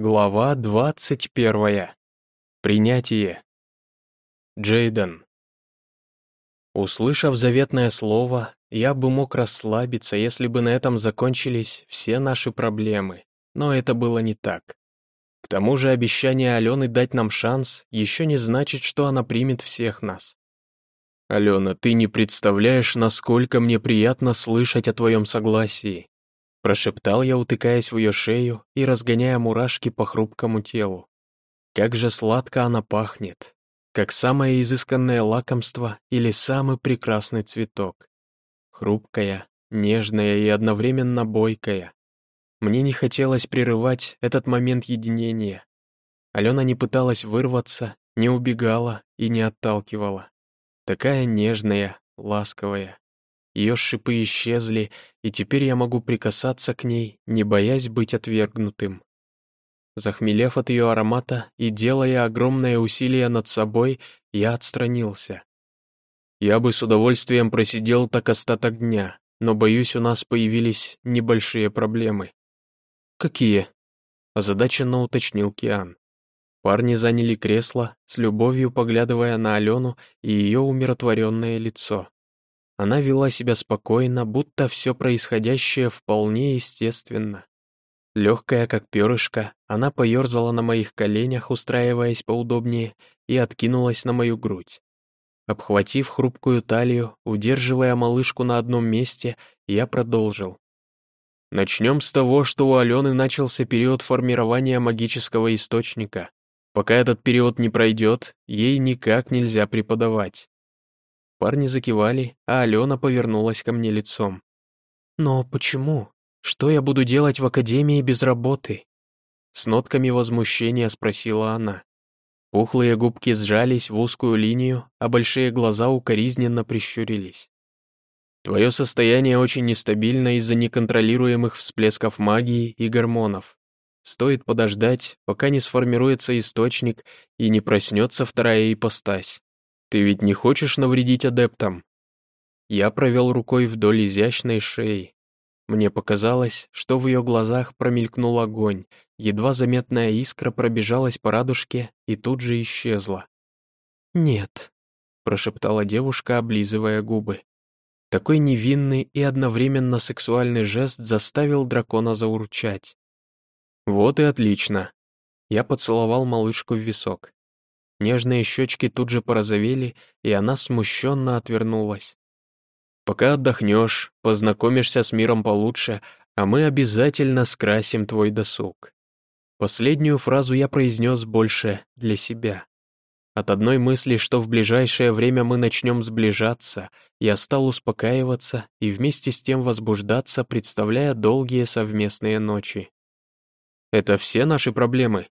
Глава двадцать первая. Принятие. Джейден. Услышав заветное слово, я бы мог расслабиться, если бы на этом закончились все наши проблемы, но это было не так. К тому же обещание Алены дать нам шанс еще не значит, что она примет всех нас. «Алена, ты не представляешь, насколько мне приятно слышать о твоем согласии», Прошептал я, утыкаясь в ее шею и разгоняя мурашки по хрупкому телу. Как же сладко она пахнет, как самое изысканное лакомство или самый прекрасный цветок. Хрупкая, нежная и одновременно бойкая. Мне не хотелось прерывать этот момент единения. Алена не пыталась вырваться, не убегала и не отталкивала. Такая нежная, ласковая. Ее шипы исчезли, и теперь я могу прикасаться к ней, не боясь быть отвергнутым. Захмелев от ее аромата и делая огромное усилие над собой, я отстранился. Я бы с удовольствием просидел так остаток дня, но, боюсь, у нас появились небольшие проблемы. «Какие?» — озадаченно уточнил Киан. Парни заняли кресло, с любовью поглядывая на Алену и ее умиротворенное лицо. Она вела себя спокойно, будто все происходящее вполне естественно. Легкая, как перышко, она поерзала на моих коленях, устраиваясь поудобнее, и откинулась на мою грудь. Обхватив хрупкую талию, удерживая малышку на одном месте, я продолжил. Начнем с того, что у Алены начался период формирования магического источника. Пока этот период не пройдет, ей никак нельзя преподавать. Парни закивали, а Алена повернулась ко мне лицом. «Но почему? Что я буду делать в академии без работы?» С нотками возмущения спросила она. Пухлые губки сжались в узкую линию, а большие глаза укоризненно прищурились. «Твое состояние очень нестабильно из-за неконтролируемых всплесков магии и гормонов. Стоит подождать, пока не сформируется источник и не проснется вторая ипостась. Ты ведь не хочешь навредить адептам?» Я провел рукой вдоль изящной шеи. Мне показалось, что в ее глазах промелькнул огонь, едва заметная искра пробежалась по радужке и тут же исчезла. «Нет», — прошептала девушка, облизывая губы. Такой невинный и одновременно сексуальный жест заставил дракона заурчать. «Вот и отлично». Я поцеловал малышку в висок. Нежные щечки тут же порозовели, и она смущенно отвернулась. «Пока отдохнешь, познакомишься с миром получше, а мы обязательно скрасим твой досуг». Последнюю фразу я произнес больше для себя. От одной мысли, что в ближайшее время мы начнем сближаться, я стал успокаиваться и вместе с тем возбуждаться, представляя долгие совместные ночи. «Это все наши проблемы?»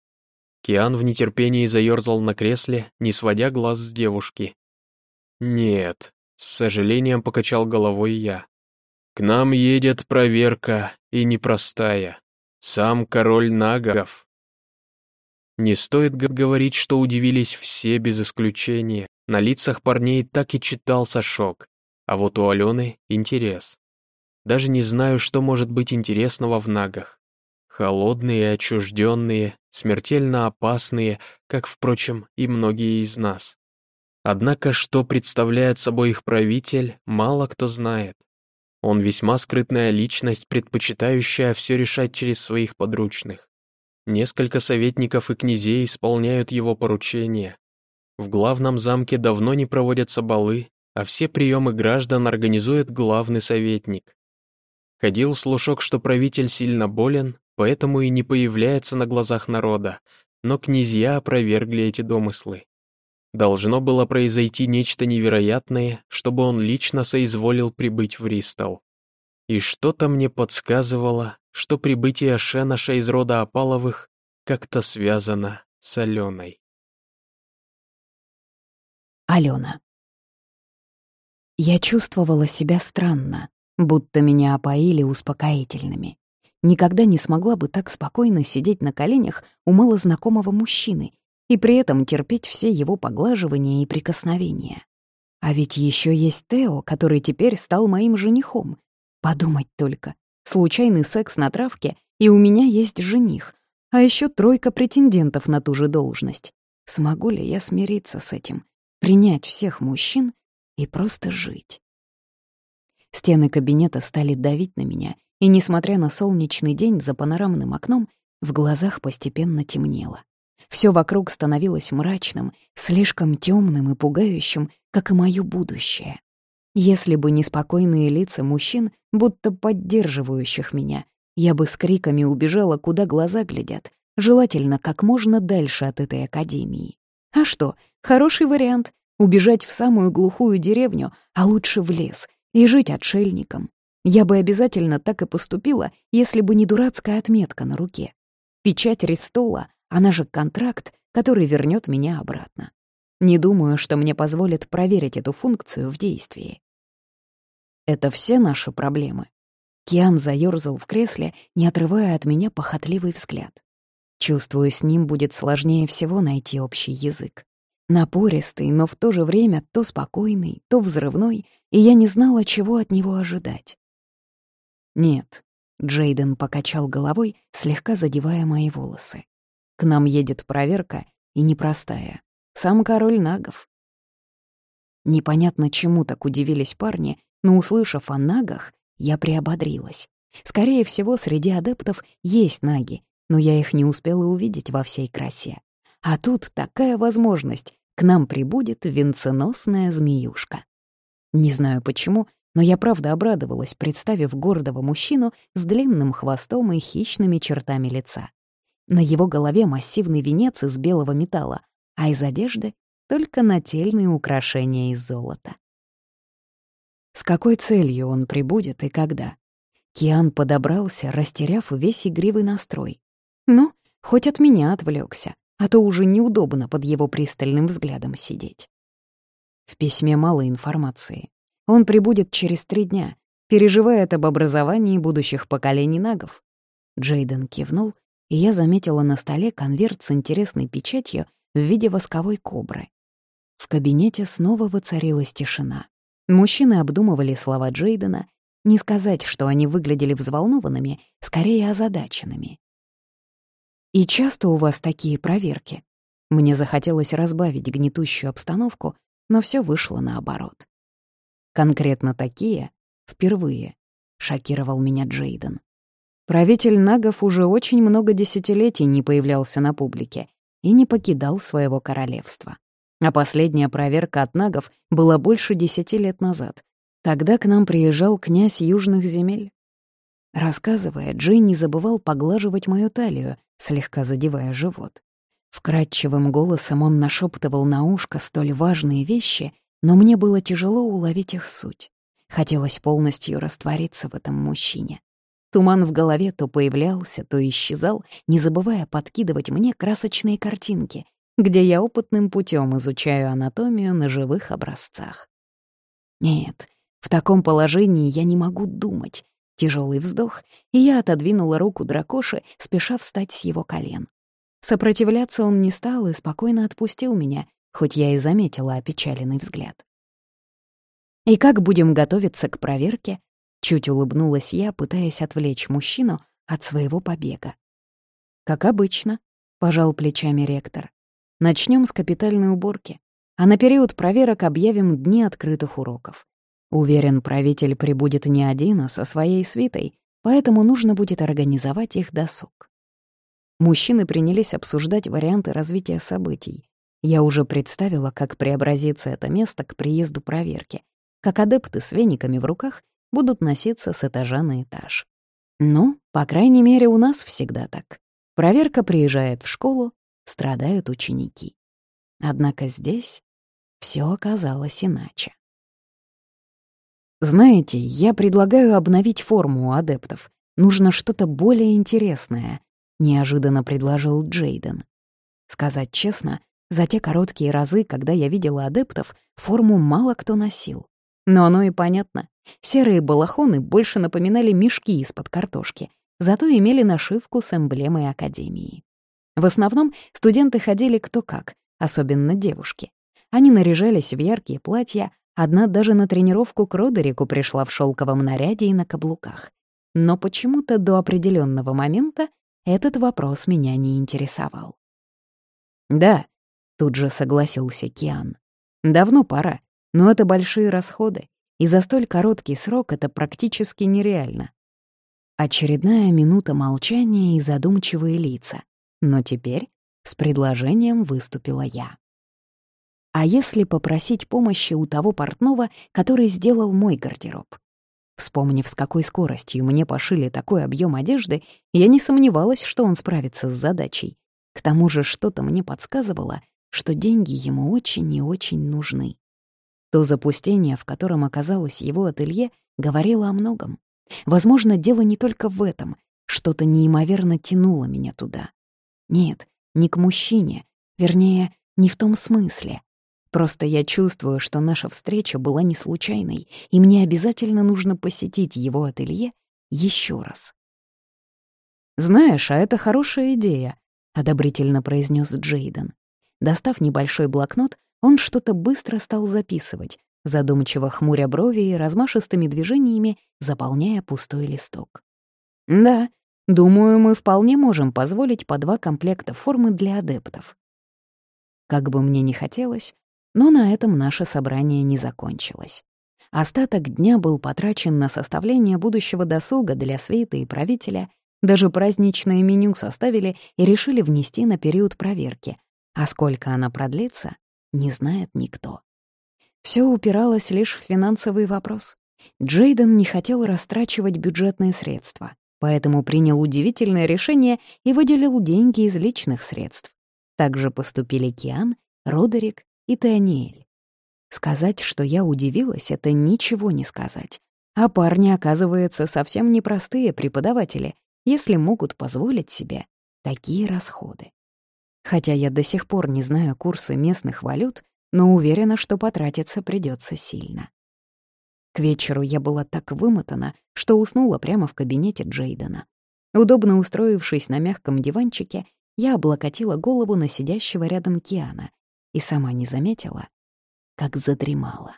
Киан в нетерпении заерзал на кресле, не сводя глаз с девушки. «Нет», — с сожалением покачал головой я. «К нам едет проверка, и непростая. Сам король нагов». Не стоит говорить, что удивились все без исключения. На лицах парней так и читался шок, а вот у Алены — интерес. Даже не знаю, что может быть интересного в нагах. Холодные, отчужденные, смертельно опасные, как, впрочем, и многие из нас. Однако, что представляет собой их правитель, мало кто знает. Он весьма скрытная личность, предпочитающая все решать через своих подручных. Несколько советников и князей исполняют его поручения. В главном замке давно не проводятся балы, а все приемы граждан организует главный советник. Ходил слушок, что правитель сильно болен, поэтому и не появляется на глазах народа, но князья опровергли эти домыслы. Должно было произойти нечто невероятное, чтобы он лично соизволил прибыть в Ристал. И что-то мне подсказывало, что прибытие Шенаша из рода Опаловых как-то связано с Аленой. Алена. Я чувствовала себя странно, будто меня опоили успокоительными никогда не смогла бы так спокойно сидеть на коленях у малознакомого мужчины и при этом терпеть все его поглаживания и прикосновения. А ведь еще есть Тео, который теперь стал моим женихом. Подумать только. Случайный секс на травке, и у меня есть жених. а еще тройка претендентов на ту же должность. Смогу ли я смириться с этим, принять всех мужчин и просто жить? Стены кабинета стали давить на меня, и, несмотря на солнечный день за панорамным окном, в глазах постепенно темнело. Все вокруг становилось мрачным, слишком темным и пугающим, как и моё будущее. Если бы не спокойные лица мужчин, будто поддерживающих меня, я бы с криками убежала, куда глаза глядят, желательно как можно дальше от этой академии. А что, хороший вариант — убежать в самую глухую деревню, а лучше в лес, и жить отшельником. Я бы обязательно так и поступила, если бы не дурацкая отметка на руке. Печать Рестола, она же контракт, который вернет меня обратно. Не думаю, что мне позволит проверить эту функцию в действии. Это все наши проблемы. Киан заёрзал в кресле, не отрывая от меня похотливый взгляд. Чувствую, с ним будет сложнее всего найти общий язык. Напористый, но в то же время то спокойный, то взрывной, и я не знала, чего от него ожидать. «Нет», — Джейден покачал головой, слегка задевая мои волосы. «К нам едет проверка, и непростая. Сам король нагов». Непонятно, чему так удивились парни, но, услышав о нагах, я приободрилась. Скорее всего, среди адептов есть наги, но я их не успела увидеть во всей красе. А тут такая возможность к нам прибудет венценосная змеюшка. Не знаю почему, но я правда обрадовалась, представив гордого мужчину с длинным хвостом и хищными чертами лица. На его голове массивный венец из белого металла, а из одежды — только нательные украшения из золота. С какой целью он прибудет и когда? Киан подобрался, растеряв весь игривый настрой. Ну, хоть от меня отвлекся а то уже неудобно под его пристальным взглядом сидеть. В письме мало информации. Он прибудет через три дня, переживает об образовании будущих поколений нагов. Джейден кивнул, и я заметила на столе конверт с интересной печатью в виде восковой кобры. В кабинете снова воцарилась тишина. Мужчины обдумывали слова Джейдена, не сказать, что они выглядели взволнованными, скорее озадаченными. «И часто у вас такие проверки?» Мне захотелось разбавить гнетущую обстановку, но все вышло наоборот. «Конкретно такие? Впервые», — шокировал меня Джейден. Правитель Нагов уже очень много десятилетий не появлялся на публике и не покидал своего королевства. А последняя проверка от Нагов была больше десяти лет назад. Тогда к нам приезжал князь южных земель. Рассказывая, Джей не забывал поглаживать мою талию, слегка задевая живот. Вкрадчивым голосом он нашептывал на ушко столь важные вещи, но мне было тяжело уловить их суть. Хотелось полностью раствориться в этом мужчине. Туман в голове то появлялся, то исчезал, не забывая подкидывать мне красочные картинки, где я опытным путем изучаю анатомию на живых образцах. Нет, в таком положении я не могу думать, Тяжелый вздох, и я отодвинула руку дракоши, спеша встать с его колен. Сопротивляться он не стал и спокойно отпустил меня, хоть я и заметила опечаленный взгляд. «И как будем готовиться к проверке?» Чуть улыбнулась я, пытаясь отвлечь мужчину от своего побега. «Как обычно», — пожал плечами ректор. Начнем с капитальной уборки, а на период проверок объявим дни открытых уроков. Уверен, правитель прибудет не один, а со своей свитой, поэтому нужно будет организовать их досуг. Мужчины принялись обсуждать варианты развития событий. Я уже представила, как преобразится это место к приезду проверки, как адепты с вениками в руках будут носиться с этажа на этаж. Ну, по крайней мере, у нас всегда так. Проверка приезжает в школу, страдают ученики. Однако здесь все оказалось иначе. «Знаете, я предлагаю обновить форму у адептов. Нужно что-то более интересное», — неожиданно предложил Джейден. Сказать честно, за те короткие разы, когда я видела адептов, форму мало кто носил. Но оно и понятно. Серые балахоны больше напоминали мешки из-под картошки, зато имели нашивку с эмблемой Академии. В основном студенты ходили кто как, особенно девушки. Они наряжались в яркие платья, Одна даже на тренировку к Родерику пришла в шелковом наряде и на каблуках. Но почему-то до определенного момента этот вопрос меня не интересовал. «Да», — тут же согласился Киан. «Давно пора, но это большие расходы, и за столь короткий срок это практически нереально». Очередная минута молчания и задумчивые лица. Но теперь с предложением выступила я. А если попросить помощи у того портного, который сделал мой гардероб? Вспомнив, с какой скоростью мне пошили такой объем одежды, я не сомневалась, что он справится с задачей. К тому же что-то мне подсказывало, что деньги ему очень и очень нужны. То запустение, в котором оказалось его ателье, говорило о многом. Возможно, дело не только в этом. Что-то неимоверно тянуло меня туда. Нет, не к мужчине. Вернее, не в том смысле. Просто я чувствую, что наша встреча была не случайной, и мне обязательно нужно посетить его ателье еще раз. «Знаешь, а это хорошая идея», — одобрительно произнес Джейден. Достав небольшой блокнот, он что-то быстро стал записывать, задумчиво хмуря брови и размашистыми движениями заполняя пустой листок. «Да, думаю, мы вполне можем позволить по два комплекта формы для адептов». Как бы мне ни хотелось, но на этом наше собрание не закончилось. Остаток дня был потрачен на составление будущего досуга для свиты и правителя. Даже праздничное меню составили и решили внести на период проверки. А сколько она продлится, не знает никто. Все упиралось лишь в финансовый вопрос. Джейден не хотел растрачивать бюджетные средства, поэтому принял удивительное решение и выделил деньги из личных средств. Также поступили Киан, Родерик и Таниэль. Сказать, что я удивилась, это ничего не сказать. А парни, оказывается, совсем непростые преподаватели, если могут позволить себе такие расходы. Хотя я до сих пор не знаю курсы местных валют, но уверена, что потратиться придется сильно. К вечеру я была так вымотана, что уснула прямо в кабинете Джейдена. Удобно устроившись на мягком диванчике, я облокотила голову на сидящего рядом Киана и сама не заметила, как задремала.